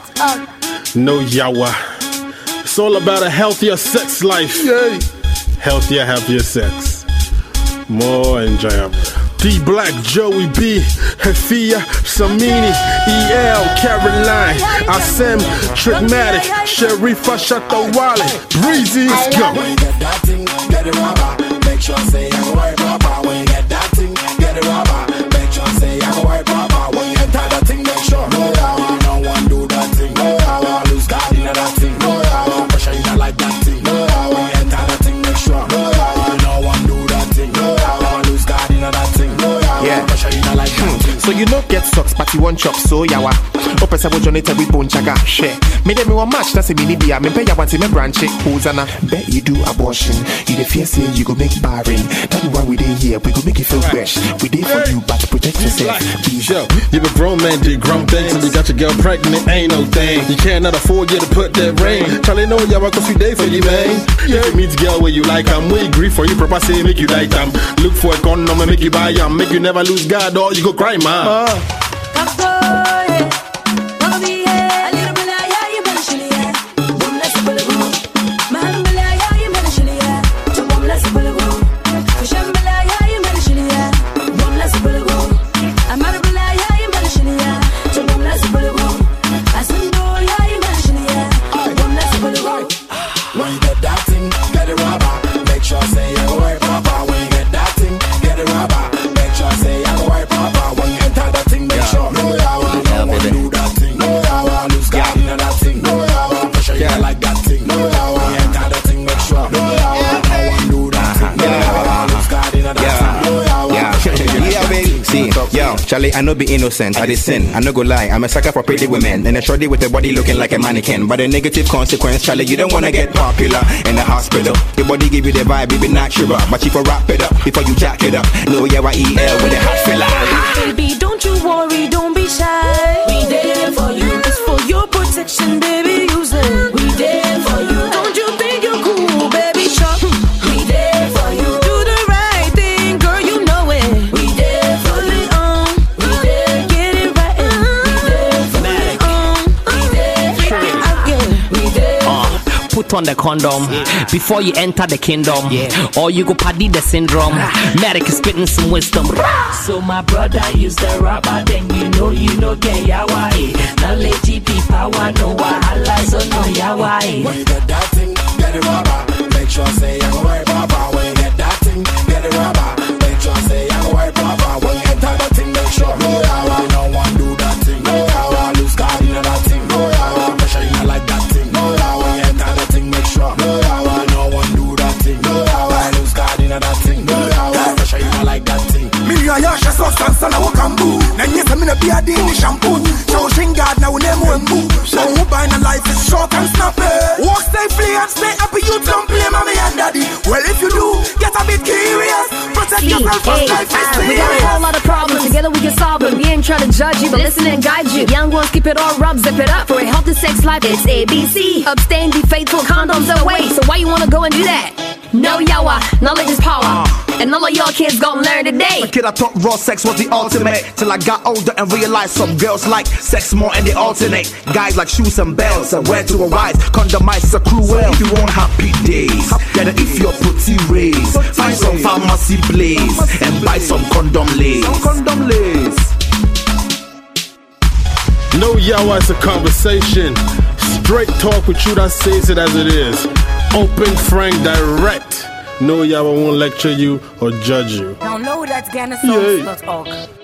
Sounds.org. No yawa. It's all about a healthier sex life. Yay. Healthier, happier sex. More enjoyable. D Black, Joey B, Efya, Samini, EL, Caroline, Asem, Trigmatic, Sherifa, Shatawale, Breezy, let's go. So you know get socks, party one chop, so yawa. Open sabo joneta we bone chaga share. Me dem one match, that's a mini beer. Me pay ya want me branch it. Who's ana? Bet you do abortion. You the fear say you go make barren. That's why we dey here. We go make you feel fresh. We dey for you, but protect yourself. Yo, you a grown man, did grown things, and you got your girl pregnant, ain't no thing. You cannot afford you to put that ring. Charlie know y'all work a few days for you, man. If you meet girl where you like, I'm we agree for you, proper say make you like them. Look for a condom and make you buy 'em. Make you never lose God or you go cry, man. When yo, Charlie, I know be innocent, I did sin. I no go lie, I'm a sucker for pretty women. And a shorty with a body looking like a mannequin. But a negative consequence, Charlie, you don't wanna get popular in the hospital. Your body give you the vibe, it be natural. But you for wrap it up before you jack it up. No, yeah, I eat EL with a hot filler. Baby, don't you worry, don't be shy. We there for you. Put on the condom before you enter the kingdom. Or you go paddy the syndrome. Medic is spitting some wisdom. So my brother use the rubber, then you know you know get yawa. eh. Knowledge GP power, no wahala, so no yawa. eh. When you get that thing, get it rubber. Make sure say I go work sosansa na wakambu na nyesa mina biadi ni shampoo show shingad na unemu embu so who buy na life is short and snappy walk safely and stay happy you don't play mommy and daddy well if you do get a bit curious protect yourself first life is we got a whole lot of problems. Together we can solve them. We ain't trying to judge you, but listen and guide you. Young ones keep it all rub, zip it up for a healthy sex life. It's ABC. Abstain, be faithful, condoms away. So why you wanna go and do that? No yawa, knowledge is power, and all of y'all kids gonna learn today. Kid, I thought raw sex was the ultimate. Till I got older and realized some girls like sex more and they alternate. Guys like shoes and belts and where to arise. Condomize are cruel So if you want happy days. Yeah, then if your putty raise, find some pharmacy place and buy some condom lace. Some condom lace. No yawa, it's a conversation. Straight talk with you that says it as it is. Open, frank, direct. No yawa won't lecture you or judge you. Download at GhanaSongs.org.